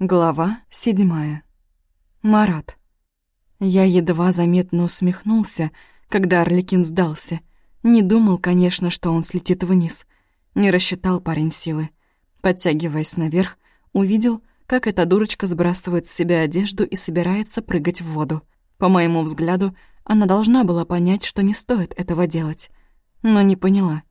Глава седьмая. Марат. Я едва заметно усмехнулся, когда Орликин сдался. Не думал, конечно, что он слетит вниз. Не рассчитал парень силы. Подтягиваясь наверх, увидел, как эта дурочка сбрасывает с себя одежду и собирается прыгать в воду. По моему взгляду, она должна была понять, что не стоит этого делать. Но не поняла.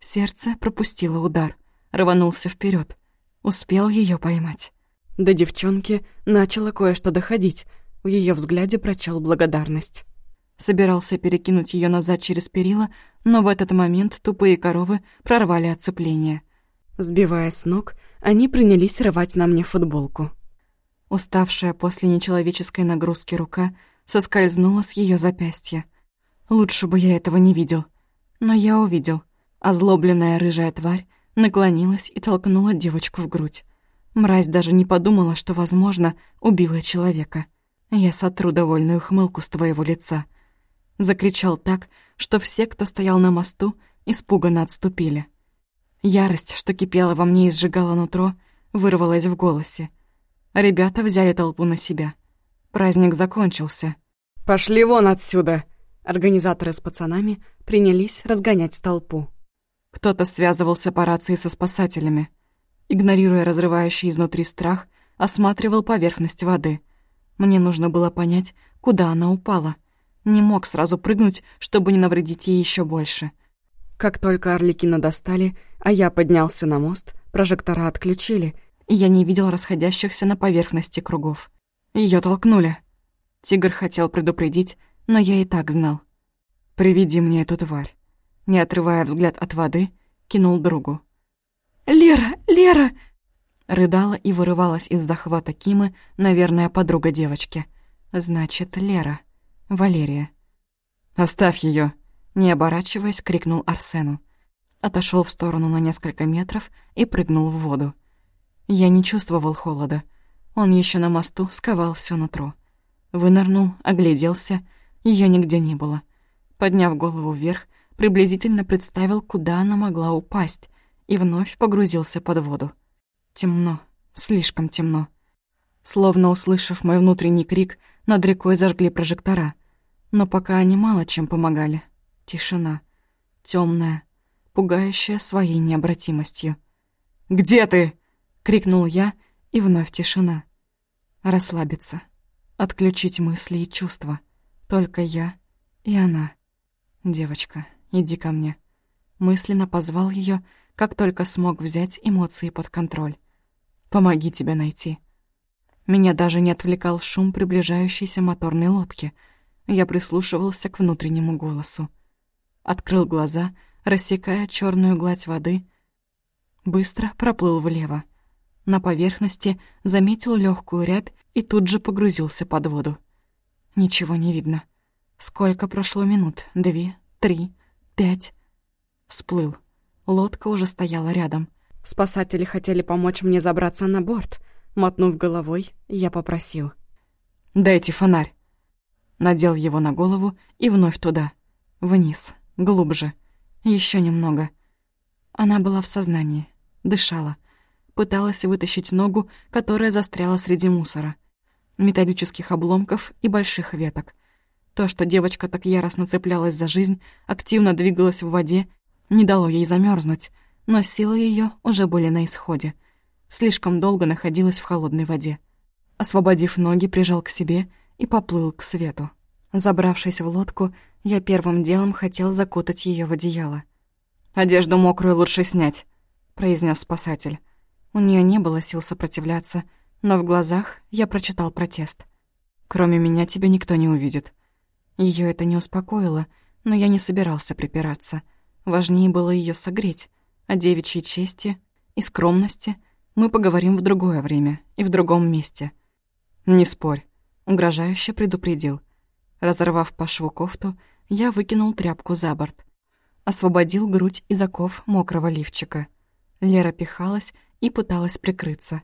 Сердце пропустило удар. Рванулся вперед. Успел ее поймать. До девчонки начало кое-что доходить. В ее взгляде прочел благодарность. Собирался перекинуть ее назад через перила, но в этот момент тупые коровы прорвали оцепление. Сбивая с ног, они принялись рвать на мне футболку. Уставшая после нечеловеческой нагрузки рука соскользнула с ее запястья. Лучше бы я этого не видел. Но я увидел. Озлобленная рыжая тварь наклонилась и толкнула девочку в грудь. Мразь даже не подумала, что, возможно, убила человека. Я сотру довольную хмылку с твоего лица. Закричал так, что все, кто стоял на мосту, испуганно отступили. Ярость, что кипела во мне и сжигала нутро, вырвалась в голосе. Ребята взяли толпу на себя. Праздник закончился. «Пошли вон отсюда!» Организаторы с пацанами принялись разгонять толпу. Кто-то связывался по рации со спасателями — игнорируя разрывающий изнутри страх, осматривал поверхность воды. Мне нужно было понять, куда она упала. Не мог сразу прыгнуть, чтобы не навредить ей еще больше. Как только Орликина достали, а я поднялся на мост, прожектора отключили, и я не видел расходящихся на поверхности кругов. Ее толкнули. Тигр хотел предупредить, но я и так знал. «Приведи мне эту тварь». Не отрывая взгляд от воды, кинул другу. «Лера! Лера!» Рыдала и вырывалась из захвата Кимы, наверное, подруга девочки. «Значит, Лера. Валерия». «Оставь ее! Не оборачиваясь, крикнул Арсену. Отошел в сторону на несколько метров и прыгнул в воду. Я не чувствовал холода. Он еще на мосту сковал все нутро. Вынырнул, огляделся, ее нигде не было. Подняв голову вверх, приблизительно представил, куда она могла упасть, и вновь погрузился под воду. Темно, слишком темно. Словно услышав мой внутренний крик, над рекой зажгли прожектора. Но пока они мало чем помогали. Тишина. темная, пугающая своей необратимостью. «Где ты?» — крикнул я, и вновь тишина. Расслабиться. Отключить мысли и чувства. Только я и она. «Девочка, иди ко мне». Мысленно позвал ее как только смог взять эмоции под контроль. «Помоги тебя найти». Меня даже не отвлекал шум приближающейся моторной лодки. Я прислушивался к внутреннему голосу. Открыл глаза, рассекая черную гладь воды. Быстро проплыл влево. На поверхности заметил легкую рябь и тут же погрузился под воду. Ничего не видно. Сколько прошло минут? Две? Три? Пять? Всплыл. Лодка уже стояла рядом. Спасатели хотели помочь мне забраться на борт. Мотнув головой, я попросил. «Дайте фонарь». Надел его на голову и вновь туда. Вниз, глубже. Еще немного. Она была в сознании, дышала. Пыталась вытащить ногу, которая застряла среди мусора. Металлических обломков и больших веток. То, что девочка так яростно цеплялась за жизнь, активно двигалась в воде не дало ей замерзнуть, но силы ее уже были на исходе. Слишком долго находилась в холодной воде. Освободив ноги, прижал к себе и поплыл к свету. Забравшись в лодку, я первым делом хотел закутать ее в одеяло. «Одежду мокрую лучше снять», — произнес спасатель. У нее не было сил сопротивляться, но в глазах я прочитал протест. «Кроме меня тебя никто не увидит». Ее это не успокоило, но я не собирался припираться — Важнее было ее согреть. О девичьей чести и скромности мы поговорим в другое время и в другом месте. «Не спорь», — угрожающе предупредил. Разорвав по шву кофту, я выкинул тряпку за борт. Освободил грудь из оков мокрого лифчика. Лера пихалась и пыталась прикрыться.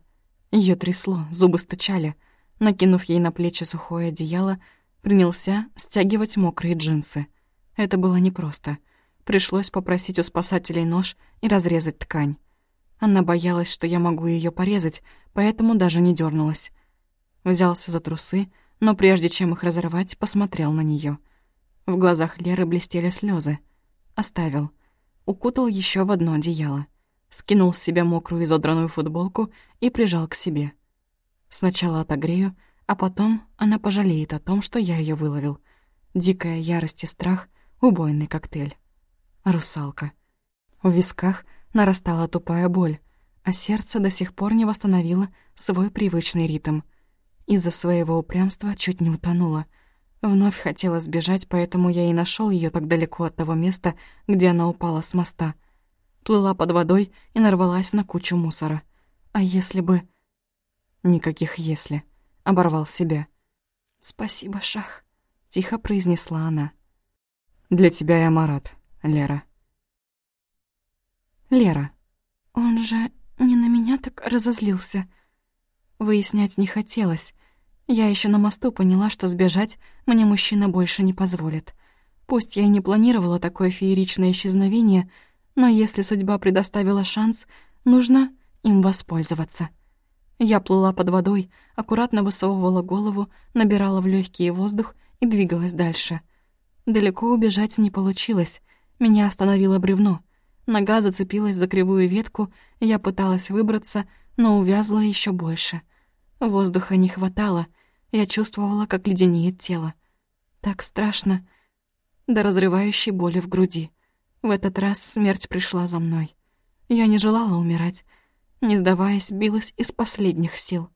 Ее трясло, зубы стучали. Накинув ей на плечи сухое одеяло, принялся стягивать мокрые джинсы. Это было непросто — Пришлось попросить у спасателей нож и разрезать ткань. Она боялась, что я могу ее порезать, поэтому даже не дернулась. Взялся за трусы, но прежде чем их разорвать, посмотрел на нее. В глазах Леры блестели слезы. Оставил. Укутал еще в одно одеяло. Скинул с себя мокрую изодранную футболку и прижал к себе. Сначала отогрею, а потом она пожалеет о том, что я ее выловил. Дикая ярость и страх — убойный коктейль. Русалка. В висках нарастала тупая боль, а сердце до сих пор не восстановило свой привычный ритм. Из-за своего упрямства чуть не утонула. Вновь хотела сбежать, поэтому я и нашел ее так далеко от того места, где она упала с моста. Плыла под водой и нарвалась на кучу мусора. А если бы... Никаких «если». Оборвал себя. «Спасибо, Шах», — тихо произнесла она. «Для тебя я Марат, Лера». Лера. Он же не на меня так разозлился. Выяснять не хотелось. Я еще на мосту поняла, что сбежать мне мужчина больше не позволит. Пусть я и не планировала такое фееричное исчезновение, но если судьба предоставила шанс, нужно им воспользоваться. Я плыла под водой, аккуратно высовывала голову, набирала в легкий воздух и двигалась дальше. Далеко убежать не получилось. Меня остановило бревно — Нога зацепилась за кривую ветку, я пыталась выбраться, но увязла еще больше. Воздуха не хватало, я чувствовала, как леденеет тело. Так страшно, до разрывающей боли в груди. В этот раз смерть пришла за мной. Я не желала умирать. Не сдаваясь, билась из последних сил.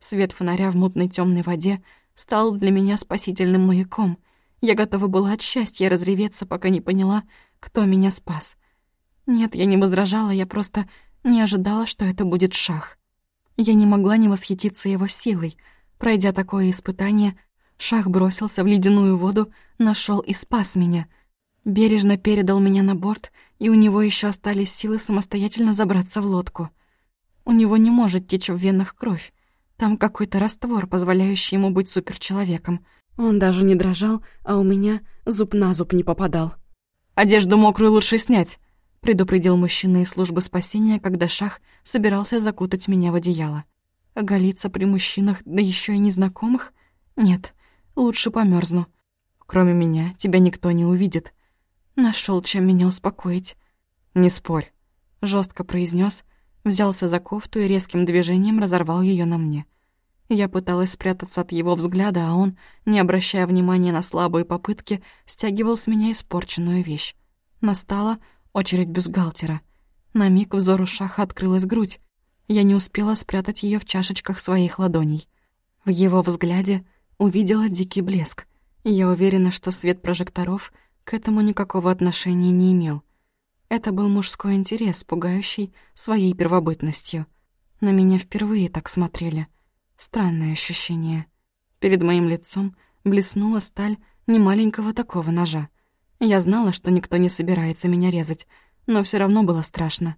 Свет фонаря в мутной темной воде стал для меня спасительным маяком. Я готова была от счастья разреветься, пока не поняла, кто меня спас. Нет, я не возражала, я просто не ожидала, что это будет шах. Я не могла не восхититься его силой. Пройдя такое испытание, шах бросился в ледяную воду, нашел и спас меня. Бережно передал меня на борт, и у него еще остались силы самостоятельно забраться в лодку. У него не может течь в венах кровь. Там какой-то раствор, позволяющий ему быть суперчеловеком. Он даже не дрожал, а у меня зуб на зуб не попадал. «Одежду мокрую лучше снять», предупредил мужчина из службы спасения, когда Шах собирался закутать меня в одеяло. Оголиться при мужчинах, да еще и незнакомых? Нет, лучше померзну. Кроме меня тебя никто не увидит. Нашел, чем меня успокоить. Не спорь, жестко произнес, взялся за кофту и резким движением разорвал ее на мне. Я пыталась спрятаться от его взгляда, а он, не обращая внимания на слабые попытки, стягивал с меня испорченную вещь. Настала Очередь бюстгальтера. На миг взору Шаха открылась грудь. Я не успела спрятать ее в чашечках своих ладоней. В его взгляде увидела дикий блеск. я уверена, что свет прожекторов к этому никакого отношения не имел. Это был мужской интерес, пугающий своей первобытностью. На меня впервые так смотрели. Странное ощущение. Перед моим лицом блеснула сталь немаленького такого ножа. Я знала, что никто не собирается меня резать, но все равно было страшно.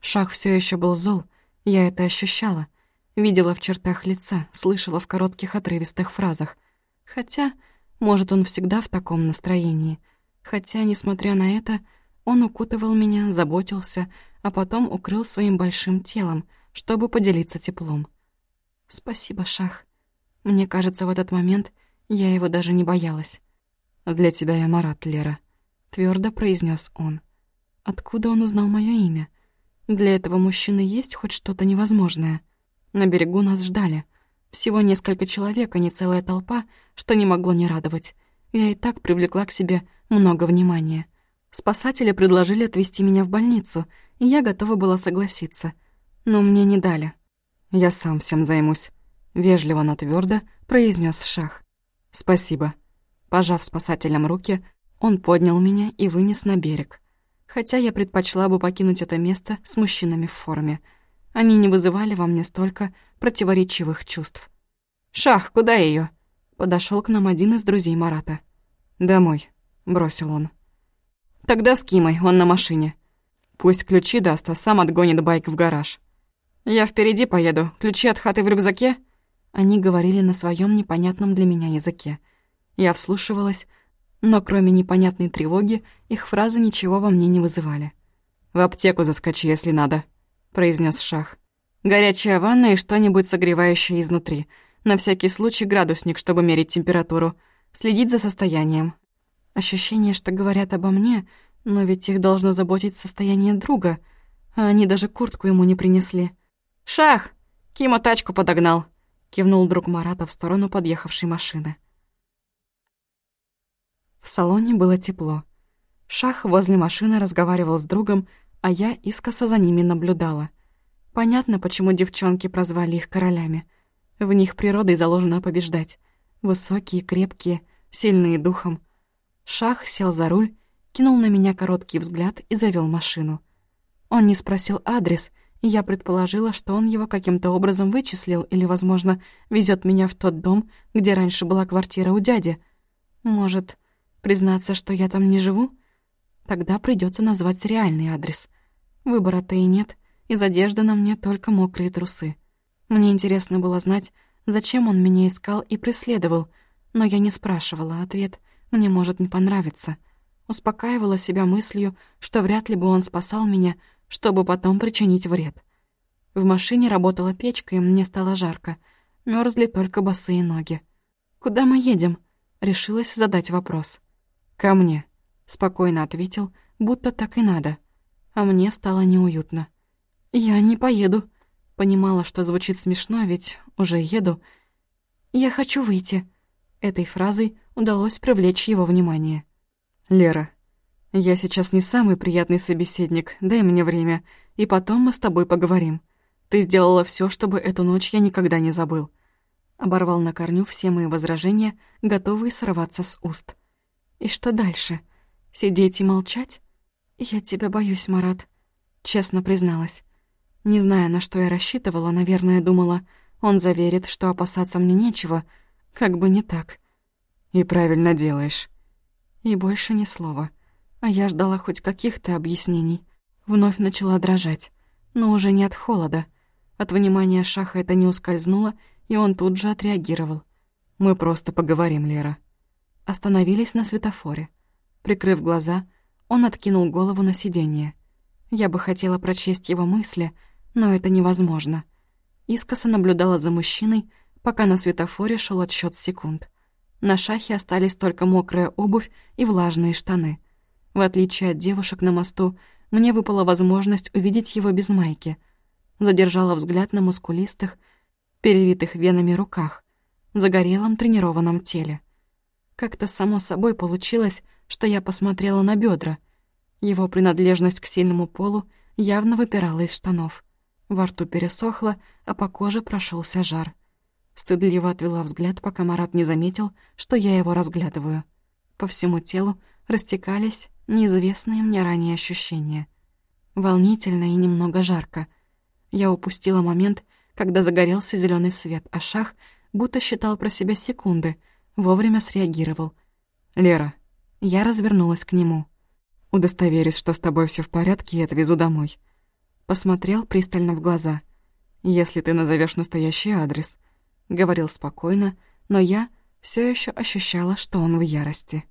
Шах все еще был зол, я это ощущала. Видела в чертах лица, слышала в коротких отрывистых фразах. Хотя, может, он всегда в таком настроении. Хотя, несмотря на это, он укутывал меня, заботился, а потом укрыл своим большим телом, чтобы поделиться теплом. «Спасибо, Шах. Мне кажется, в этот момент я его даже не боялась. «Для тебя я Марат, Лера», — твердо произнес он. Откуда он узнал мое имя? Для этого мужчины есть хоть что-то невозможное. На берегу нас ждали. Всего несколько человек, а не целая толпа, что не могло не радовать. Я и так привлекла к себе много внимания. Спасатели предложили отвезти меня в больницу, и я готова была согласиться. Но мне не дали. «Я сам всем займусь», — вежливо, но твердо произнес Шах. «Спасибо». Пожав спасателям руки, он поднял меня и вынес на берег. Хотя я предпочла бы покинуть это место с мужчинами в форме. Они не вызывали во мне столько противоречивых чувств. «Шах, куда ее? Подошел к нам один из друзей Марата. «Домой», — бросил он. «Тогда с Кимой, он на машине. Пусть ключи даст, а сам отгонит байк в гараж. Я впереди поеду, ключи от хаты в рюкзаке?» Они говорили на своем непонятном для меня языке. Я вслушивалась, но кроме непонятной тревоги их фразы ничего во мне не вызывали. «В аптеку заскочи, если надо», произнес Шах. «Горячая ванна и что-нибудь согревающее изнутри. На всякий случай градусник, чтобы мерить температуру. Следить за состоянием. Ощущение, что говорят обо мне, но ведь их должно заботить состояние друга, а они даже куртку ему не принесли. «Шах! Кима тачку подогнал!» — кивнул друг Марата в сторону подъехавшей машины. В салоне было тепло. Шах возле машины разговаривал с другом, а я искоса за ними наблюдала. Понятно, почему девчонки прозвали их королями. В них природой заложено побеждать. Высокие, крепкие, сильные духом. Шах сел за руль, кинул на меня короткий взгляд и завел машину. Он не спросил адрес, я предположила, что он его каким-то образом вычислил или, возможно, везет меня в тот дом, где раньше была квартира у дяди. Может, признаться, что я там не живу? Тогда придется назвать реальный адрес. Выбора-то и нет, из одежды на мне только мокрые трусы. Мне интересно было знать, зачем он меня искал и преследовал, но я не спрашивала, ответ мне может не понравиться. Успокаивала себя мыслью, что вряд ли бы он спасал меня, чтобы потом причинить вред. В машине работала печка, и мне стало жарко. Мёрзли только босые ноги. «Куда мы едем?» — решилась задать вопрос. «Ко мне», — спокойно ответил, будто так и надо. А мне стало неуютно. «Я не поеду», Понимала, что звучит смешно, ведь уже еду. «Я хочу выйти». Этой фразой удалось привлечь его внимание. «Лера, я сейчас не самый приятный собеседник, дай мне время, и потом мы с тобой поговорим. Ты сделала все, чтобы эту ночь я никогда не забыл». Оборвал на корню все мои возражения, готовые сорваться с уст. «И что дальше? Сидеть и молчать?» «Я тебя боюсь, Марат», — честно призналась. Не зная, на что я рассчитывала, наверное, думала, он заверит, что опасаться мне нечего, как бы не так. И правильно делаешь. И больше ни слова. А я ждала хоть каких-то объяснений. Вновь начала дрожать, но уже не от холода. От внимания Шаха это не ускользнуло, и он тут же отреагировал. «Мы просто поговорим, Лера». Остановились на светофоре. Прикрыв глаза, он откинул голову на сиденье. Я бы хотела прочесть его мысли — но это невозможно. Искоса наблюдала за мужчиной, пока на светофоре шел отсчет секунд. На шахе остались только мокрая обувь и влажные штаны. В отличие от девушек на мосту, мне выпала возможность увидеть его без майки. Задержала взгляд на мускулистых, перевитых венами руках, загорелом тренированном теле. Как-то само собой получилось, что я посмотрела на бедра. Его принадлежность к сильному полу явно выпирала из штанов. Во рту пересохло, а по коже прошелся жар. Стыдливо отвела взгляд, пока Марат не заметил, что я его разглядываю. По всему телу растекались неизвестные мне ранее ощущения. Волнительно и немного жарко. Я упустила момент, когда загорелся зеленый свет, а шах, будто считал про себя секунды, вовремя среагировал. «Лера». Я развернулась к нему. «Удостоверюсь, что с тобой все в порядке и отвезу домой» посмотрел пристально в глаза. «Если ты назовешь настоящий адрес», — говорил спокойно, но я все еще ощущала, что он в ярости.